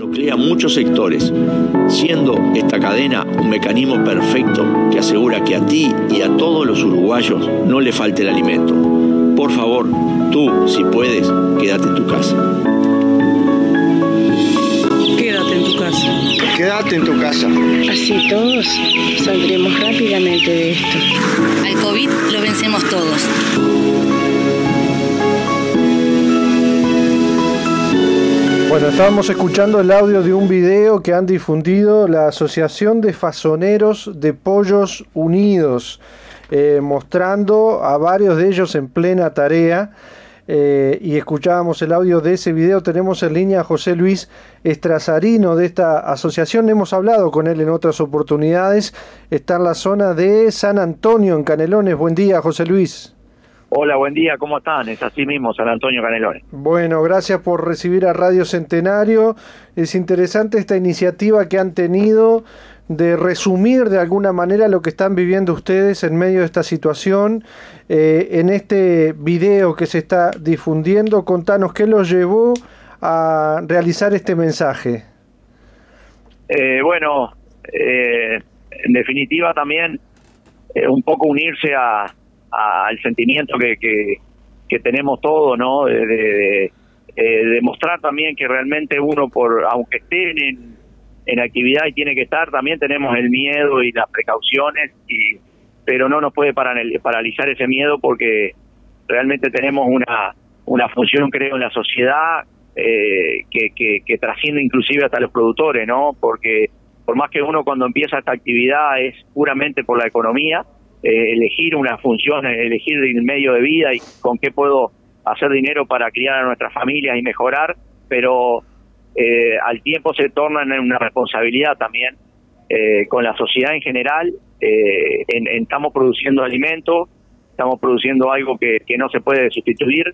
nuclea muchos sectores, siendo esta cadena un mecanismo perfecto que asegura que a ti y a todos los uruguayos no le falte el alimento. Por favor, tú, si puedes, quédate en tu casa. Quédate en tu casa. Quédate en tu casa. Así todos saldremos rápidamente de esto. Al COVID lo vencemos todos. Bueno, estábamos escuchando el audio de un video que han difundido la Asociación de Fasoneros de Pollos Unidos, eh, mostrando a varios de ellos en plena tarea. eh, y escuchábamos el audio de ese video. Tenemos en línea a José Luis Estrazarino de esta asociación. Hemos hablado con él en otras oportunidades. Está en la zona de San Antonio, en Canelones. Buen día, José Luis. Hola, buen día, ¿cómo están? Es así mismo, San Antonio Canelones. Bueno, gracias por recibir a Radio Centenario. Es interesante esta iniciativa que han tenido de resumir de alguna manera lo que están viviendo ustedes en medio de esta situación. Eh, en este video que se está difundiendo, contanos qué los llevó a realizar este mensaje. Eh, bueno, eh, en definitiva también eh, un poco unirse a, a- al sentimiento que, que, tenemos todos, ¿no? De, eh, demostrar también que realmente uno, por aunque estén en, en actividad y tiene que estar, también tenemos el miedo y las precauciones, y, pero no nos puede paralizar ese miedo porque realmente tenemos una, una función, creo, en la sociedad eh, que, que, que trasciende inclusive hasta los productores, ¿no? Porque por más que uno cuando empieza esta actividad es puramente por la economía, eh, elegir una función, elegir el medio de vida y con qué puedo hacer dinero para criar a nuestras familias y mejorar, pero eh, al tiempo se torna en una responsabilidad también eh, con la sociedad en general. eh, en- estamos produciendo alimentos, estamos produciendo algo que, que no se puede sustituir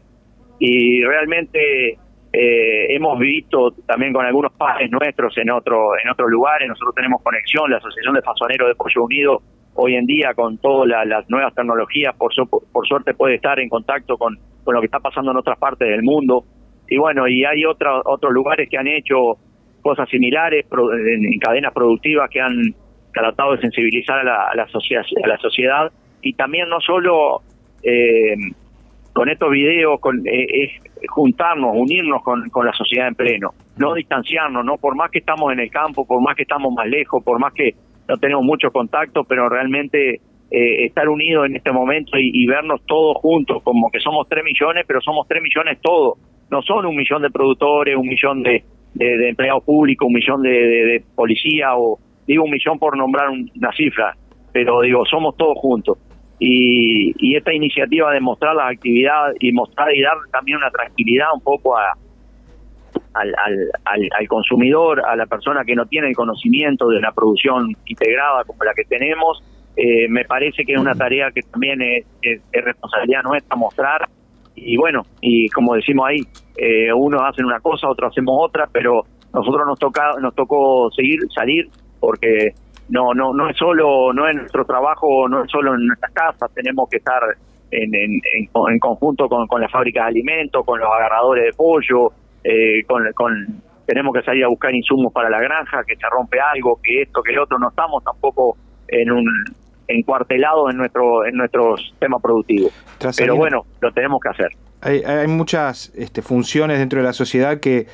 y realmente eh, hemos visto también con algunos padres nuestros en otro en otros lugares nosotros tenemos conexión la asociación de fasoneros de pollo unido hoy en día con todas la- las nuevas tecnologías por su- por suerte puede estar en contacto con, lo que está pasando en otras partes del mundo. Y bueno y hay otros otros lugares que han hecho cosas similares en, en cadenas productivas que han tratado de sensibilizar a la, socia- a la sociedad. Y también no solo eh, con estos videos con, eh, es juntarnos, unirnos con, con la sociedad en pleno, no distanciarnos, no por más que estamos en el campo, por más que estamos más lejos, por más que no tenemos mucho contacto, pero realmente eh, estar unidos en este momento y, vernos todos juntos, como que somos tres millones, pero somos tres millones todos, no son un millón de productores, un millón de, empleados públicos, un millón de, de, policía o digo un millón por nombrar un- una cifra, pero digo, somos todos juntos. Y, y esta iniciativa de mostrar las actividades y mostrar y dar también una tranquilidad un poco a, al, al, al, al consumidor, a la persona que no tiene el conocimiento de una producción integrada como la que tenemos, eh, me parece que es una tarea que también es, es- es responsabilidad nuestra mostrar. Y bueno, y como decimos ahí, eh, unos hacen una cosa, otros hacemos otra, pero nosotros nos toca, nos tocó seguir, salir, porque no, no, no es solo, no es nuestro trabajo, no es solo en nuestras casas, tenemos que estar en, en, en, en conjunto con, con las fábricas de alimentos, con los agarradores de pollo, eh, con, con tenemos que salir a buscar insumos para la granja, que se rompe algo, que esto, que el otro, no estamos tampoco en un encuartelados en nuestro en nuestros temas productivos. Pero bueno, lo tenemos que hacer. Hay, hay muchas este, funciones dentro de la sociedad que,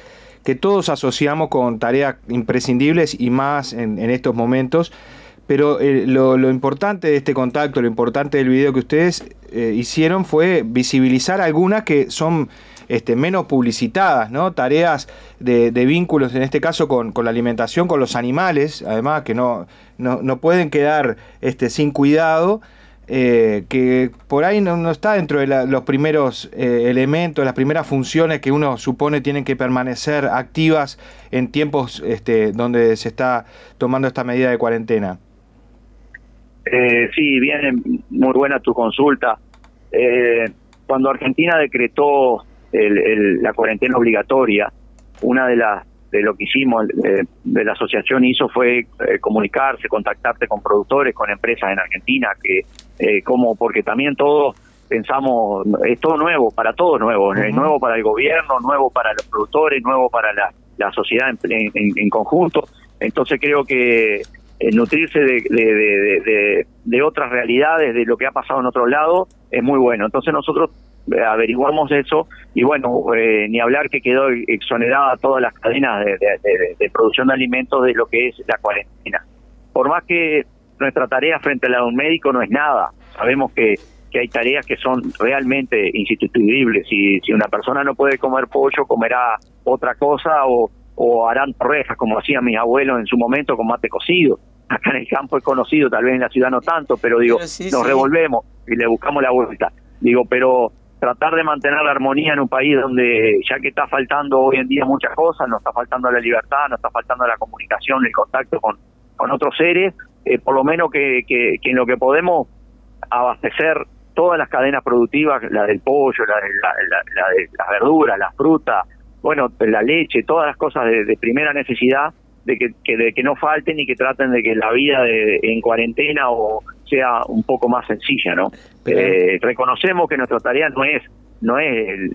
que todos asociamos con tareas imprescindibles y más en, en estos momentos. Pero eh, lo, lo importante de este contacto, lo importante del video que ustedes eh, hicieron fue visibilizar algunas que son este, menos publicitadas, ¿no? Tareas de, de vínculos, en este caso con, la alimentación, con los animales, además, que no, pueden quedar este, sin cuidado eh, que por ahí no, está dentro de los primeros eh, elementos, las primeras funciones que uno supone tienen que permanecer activas en tiempos este, donde se está tomando esta medida de cuarentena. Eh, sí, viene muy buena tu consulta. Cuando Argentina decretó el- el- la cuarentena obligatoria, una de las de lo que hicimos, eh, de la asociación hizo fue eh, comunicarse, contactarse con productores, con empresas en Argentina, que eh, como porque también todos pensamos, es todo nuevo, para todos nuevo, es nuevo para el gobierno, nuevo para los productores, nuevo para la- la sociedad en, conjunto. Entonces creo que nutrirse de, de, otras realidades, de lo que ha pasado en otro lado, es muy bueno. Entonces nosotros averiguamos eso y bueno, eh, ni hablar que quedó exonerada todas las cadenas de, producción de alimentos de lo que es la cuarentena. Por más que nuestra tarea frente a la de un médico no es nada, sabemos que que hay tareas que son realmente insustituibles. Si, si una persona no puede comer pollo, comerá otra cosa o, o harán torrejas, como hacían mis abuelos en su momento con mate cocido. Acá en el campo es conocido, tal vez en la ciudad no tanto, pero digo, nos revolvemos y le buscamos la vuelta. Digo, pero tratar de mantener la armonía en un país donde ya que está faltando hoy en día muchas cosas, nos está faltando la libertad, nos está faltando la comunicación, el contacto con, con otros seres, eh, por lo menos que, que, que en lo que podemos abastecer todas las cadenas productivas, la del pollo, la de, la, de las verduras, las frutas, bueno, la leche, todas las cosas de, primera necesidad, de que, de que no falten y que traten de que la vida de, en cuarentena o sea un poco más sencilla, ¿no? Eh, reconocemos que nuestra tarea no es no es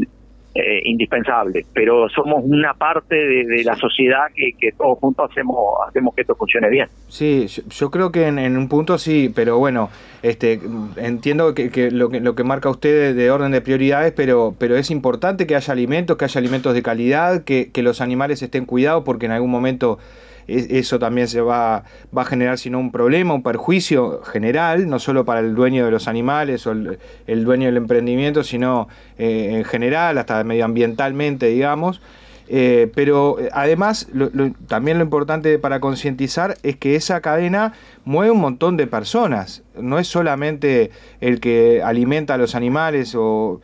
eh, indispensable, pero somos una parte de, la sociedad que, que, todos juntos hacemos hacemos que esto funcione bien. Sí, yo, creo que en, un punto sí, pero bueno, este entiendo que, lo que lo que marca usted de, orden de prioridades, pero pero es importante que haya alimentos, que haya alimentos de calidad, que, que los animales estén cuidados, porque en algún momento eso también se va, va a generar sino un problema, un perjuicio general, no solo para el dueño de los animales o el, dueño del emprendimiento, sino eh, en general, hasta medioambientalmente, digamos. Eh, pero eh, además, también lo importante para concientizar es que esa cadena mueve un montón de personas. No es solamente el que alimenta a los animales o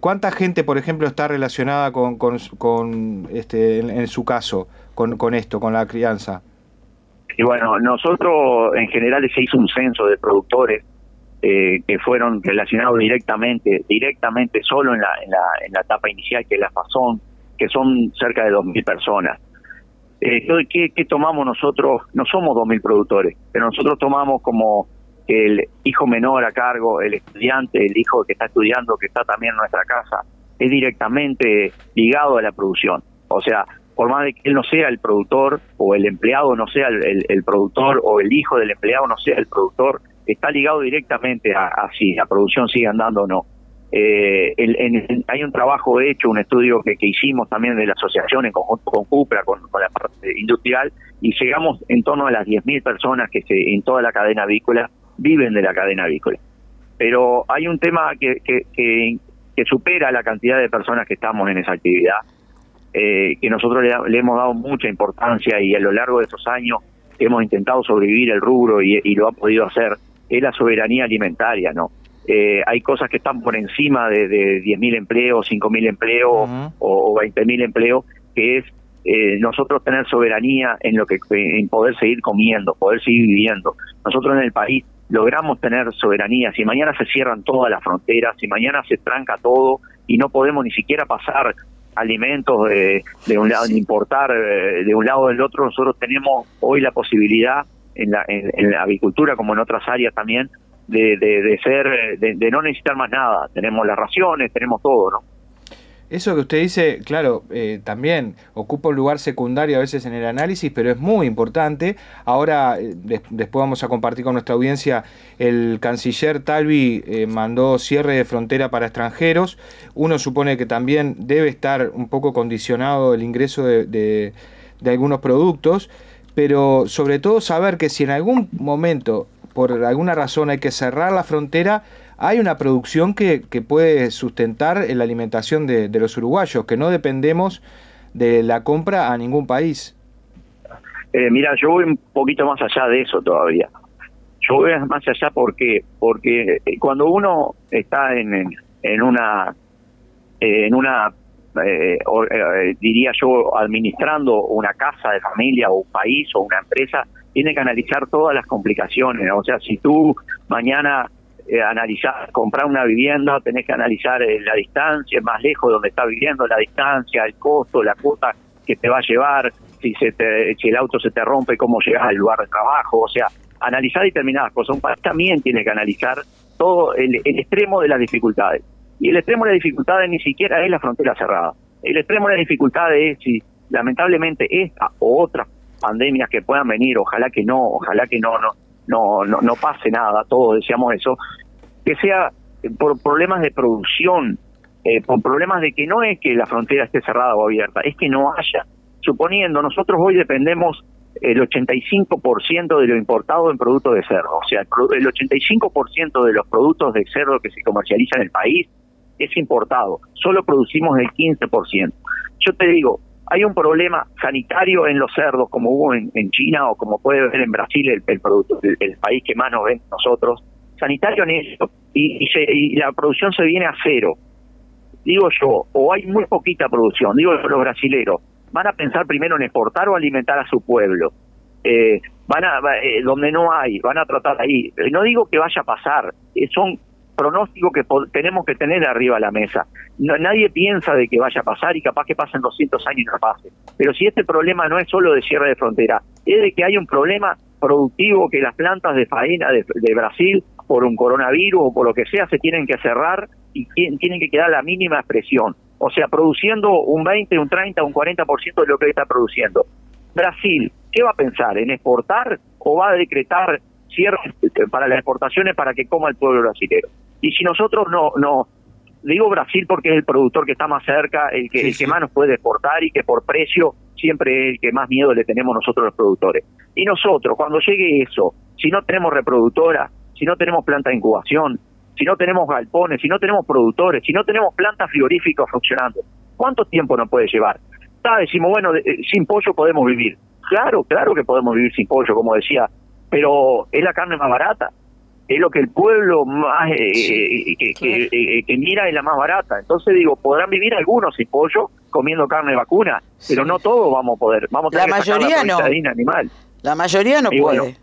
cuánta gente, por ejemplo, está relacionada con, con, este, en, su caso con, con esto, con la crianza? Y bueno, nosotros en general se hizo un censo de productores eh, que fueron relacionados directamente, directamente solo en la, en la, en la etapa inicial, que es la FASON, que son cerca de 2.000 personas. Eh, ¿qué, ¿Qué tomamos nosotros? No somos 2.000 productores, pero nosotros tomamos como el hijo menor a cargo, el estudiante, el hijo que está estudiando, que está también en nuestra casa, es directamente ligado a la producción. O sea, por más de que él no sea el productor o el empleado no sea el, productor o el hijo del empleado no sea el productor, está ligado directamente a, si la producción sigue andando o no. Eh, hay un trabajo hecho, un estudio que, hicimos también de la asociación en conjunto con Cupra, con, la parte industrial, y llegamos en torno a las 10.000 personas que se, en toda la cadena avícola viven de la cadena avícola. Pero hay un tema que, que, que supera la cantidad de personas que estamos en esa actividad, eh, que nosotros le, hemos dado mucha importancia y a lo largo de estos años hemos intentado sobrevivir el rubro y, lo ha podido hacer, es la soberanía alimentaria, ¿no? Eh, hay cosas que están por encima de, de 10.000 empleos, 5.000 empleos o, o 20.000 empleos, que es eh, nosotros tener soberanía en lo que en poder seguir comiendo, poder seguir viviendo. Nosotros en el país logramos tener soberanía. Si mañana se cierran todas las fronteras, si mañana se tranca todo y no podemos ni siquiera pasar alimentos de, de un lado, importar eh, de un lado o del otro, nosotros tenemos hoy la posibilidad en la, en, la agricultura como en otras áreas también de, de, de ser, de, de no necesitar más nada. Tenemos las raciones, tenemos todo, ¿no? Eso que usted dice, claro, eh, también ocupa un lugar secundario a veces en el análisis, pero es muy importante. Ahora, eh, después vamos a compartir con nuestra audiencia, el canciller Talvi eh, mandó cierre de frontera para extranjeros. Uno supone que también debe estar un poco condicionado el ingreso de, de algunos productos, pero sobre todo saber que si en algún momento, por alguna razón, hay que cerrar la frontera, hay una producción que, puede sustentar la alimentación de, los uruguayos, que no dependemos de la compra a ningún país. Eh, mira, yo voy un poquito más allá de eso todavía. Yo voy más allá porque porque eh, cuando uno está en, en una en una eh, diría yo administrando una casa de familia o un país o una empresa tiene que analizar todas las complicaciones. O sea, si tú mañana eh, comprar una vivienda, tenés que analizar eh, la distancia, más lejos de donde está viviendo, la distancia, el costo, la cuota que te va a llevar, si, se te, si el auto se te rompe, cómo llegas al lugar de trabajo, o sea, analizar determinadas cosas. Un país también tiene que analizar todo el, extremo de las dificultades. Y el extremo de las dificultades ni siquiera es la frontera cerrada. El extremo de las dificultades es si, lamentablemente esta o otras pandemias que puedan venir, ojalá que no, ojalá que no, no, no, no, pase nada, todos deseamos eso, que sea por problemas de producción, eh, por problemas de que no es que la frontera esté cerrada o abierta, es que no haya. Suponiendo, nosotros hoy dependemos el 85% de lo importado en productos de cerdo, o sea, el 85% de los productos de cerdo que se comercializan en el país es importado, solo producimos el 15%. Yo te digo, hay un problema sanitario en los cerdos, como hubo en, China o como puede ver en Brasil, el, producto, el, país que más nos ven nosotros, sanitario en eso, y, y, la producción se viene a cero. Digo yo, o hay muy poquita producción, digo los brasileros, van a pensar primero en exportar o alimentar a su pueblo. Eh, van a, eh, donde no hay, van a tratar ahí. No digo que vaya a pasar, eh, son pronóstico que tenemos que tener arriba de la mesa. nadie piensa de que vaya a pasar y capaz que pasen 200 años y no pase. Pero si este problema no es solo de cierre de frontera, es de que hay un problema productivo que las plantas de faena de, Brasil, por un coronavirus o por lo que sea, se tienen que cerrar y tienen que quedar la mínima expresión. O sea, produciendo un 20, un 30, un 40% de lo que está produciendo. Brasil, ¿qué va a pensar? ¿En exportar o va a decretar cierres para las exportaciones para que coma el pueblo brasileño? Y si nosotros no, no, digo Brasil porque es el productor que está más cerca, el que, el que más nos puede exportar y que por precio siempre es el que más miedo le tenemos nosotros los productores. Y nosotros, cuando llegue eso, si no tenemos reproductora, si no tenemos planta de incubación, si no tenemos galpones, si no tenemos productores, si no tenemos plantas frigoríficas funcionando, ¿cuánto tiempo nos puede llevar? Está, decimos, bueno, eh, sin pollo podemos vivir. Claro, claro que podemos vivir sin pollo, como decía, pero es la carne más barata es lo que el pueblo más eh, eh, eh, que, mira es la más barata. Entonces digo, podrán vivir algunos sin pollo comiendo carne vacuna, pero no todos vamos a poder. Vamos a tener la que mayoría sacar la proteína animal. La mayoría no puede.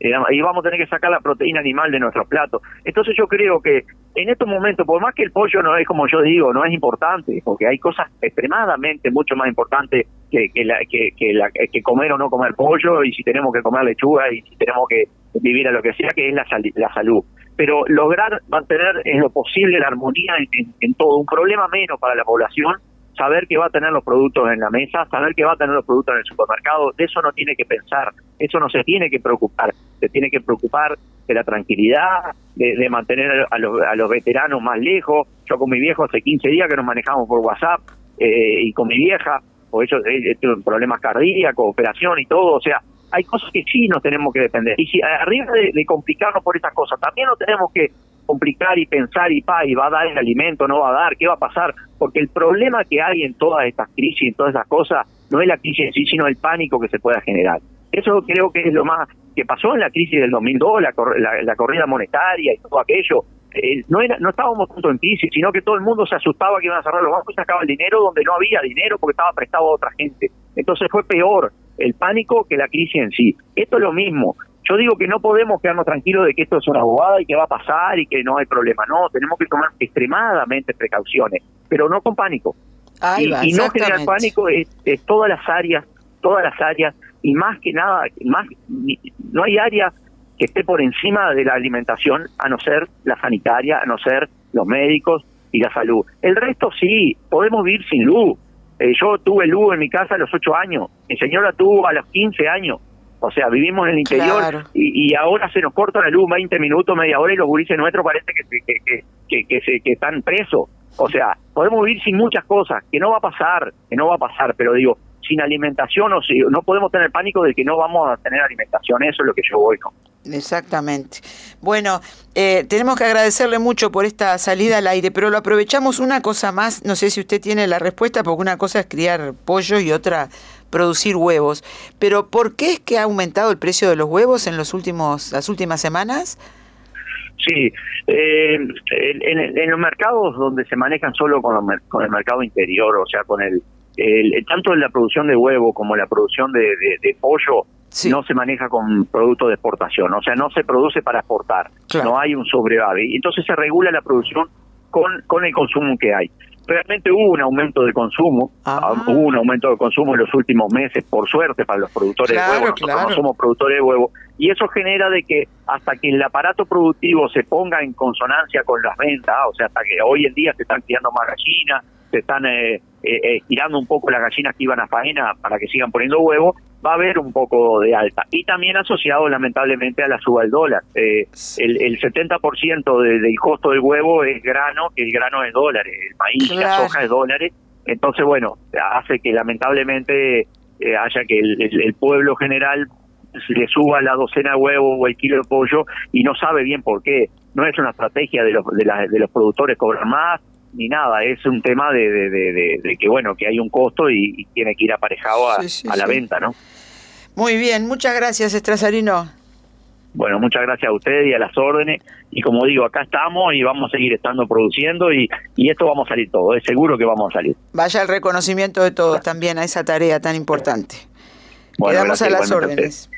y vamos a tener que sacar la proteína animal de nuestros platos. Entonces yo creo que en estos momentos, por más que el pollo no es como yo digo, no es importante, porque hay cosas extremadamente mucho más importantes que, la, que, la, que comer o no comer pollo, y si tenemos que comer lechuga, y si tenemos que vivir a lo que sea, que es la, la salud. Pero lograr mantener en lo posible la armonía en, todo, un problema menos para la población, saber que va a tener los productos en la mesa, saber que va a tener los productos en el supermercado, de eso no tiene que pensar, eso no se tiene que preocupar, se tiene que preocupar de la tranquilidad, de, mantener a los, a los, veteranos más lejos. Yo con mi viejo hace 15 días que nos manejamos por WhatsApp eh, y con mi vieja, por ellos eh, tienen problemas cardíacos, operación y todo, o sea, hay cosas que sí nos tenemos que depender. Y si arriba de, complicarnos por estas cosas, también no tenemos que complicar y pensar y pa, y va a dar el alimento, no va a dar, qué va a pasar, porque el problema que hay en todas estas crisis, en todas esas cosas, no es la crisis en sí, sino el pánico que se pueda generar. Eso creo que es lo más que pasó en la crisis del 2002, la, la, corrida monetaria y todo aquello. Eh, no, era, no estábamos juntos en crisis, sino que todo el mundo se asustaba que iban a cerrar los bancos y sacaba el dinero donde no había dinero porque estaba prestado a otra gente. Entonces fue peor el pánico que la crisis en sí. Esto es lo mismo. Yo digo que no podemos quedarnos tranquilos de que esto es una bobada y que va a pasar y que no hay problema. No, tenemos que tomar extremadamente precauciones, pero no con pánico. y, no generar pánico es, todas las áreas, todas las áreas, y más que nada, más no hay área que esté por encima de la alimentación, a no ser la sanitaria, a no ser los médicos y la salud. El resto sí, podemos vivir sin luz, eh, yo tuve luz en mi casa a los 8 años, mi señora tuvo a los 15 años. O sea, vivimos en el interior y, ahora se nos corta la luz 20 minutos, media hora y los gurises nuestros parece que, que, que, que, se, que están presos. O sea, podemos vivir sin muchas cosas, que no va a pasar, que no va a pasar, pero digo, sin alimentación o si, no podemos tener pánico de que no vamos a tener alimentación, eso es lo que yo voy, ¿no? Exactamente. Bueno, eh, tenemos que agradecerle mucho por esta salida al aire, pero lo aprovechamos una cosa más, no sé si usted tiene la respuesta, porque una cosa es criar pollo y otra producir huevos. Pero ¿por qué es que ha aumentado el precio de los huevos en los últimos, las últimas semanas? Sí, eh, en, los mercados donde se manejan solo con, con el mercado interior, o sea, con el, el, tanto la producción de huevo como la producción de pollo, no se maneja con productos de exportación, o sea, no se produce para exportar, no hay un y entonces se regula la producción con, con el consumo que hay. Realmente hubo un aumento de consumo, ah. Ah, hubo un aumento de consumo en los últimos meses, por suerte, para los productores de huevo, nosotros no somos productores de huevo, y eso genera de que hasta que el aparato productivo se ponga en consonancia con las ventas, o sea, hasta que hoy en día se están criando más gallinas, se están eh, eh, estirando un poco las gallinas que iban a faena para que sigan poniendo huevos, va a haber un poco de alta. Y también asociado lamentablemente a la suba del dólar. Eh, el, el 70% de, del costo del huevo es grano, que el grano es dólares, el maíz, la soja es dólares. Entonces, bueno, hace que lamentablemente eh, haya que el, el- el pueblo general le suba la docena de huevos o el kilo de pollo y no sabe bien por qué. No es una estrategia de los, de, la- de los productores cobrar más ni nada, es un tema de, de, de- que bueno que hay un costo y, y tiene que ir aparejado a, Sí, sí, a la sí. venta, ¿no? Muy bien, muchas gracias, Estrazarino. Bueno, muchas gracias a ustedes y a las órdenes. Y como digo, acá estamos y vamos a seguir estando produciendo y, y esto vamos a salir todo, es seguro que vamos a salir. Vaya el reconocimiento de todos también a esa tarea tan importante. Bueno, Quedamos gracias a las a órdenes.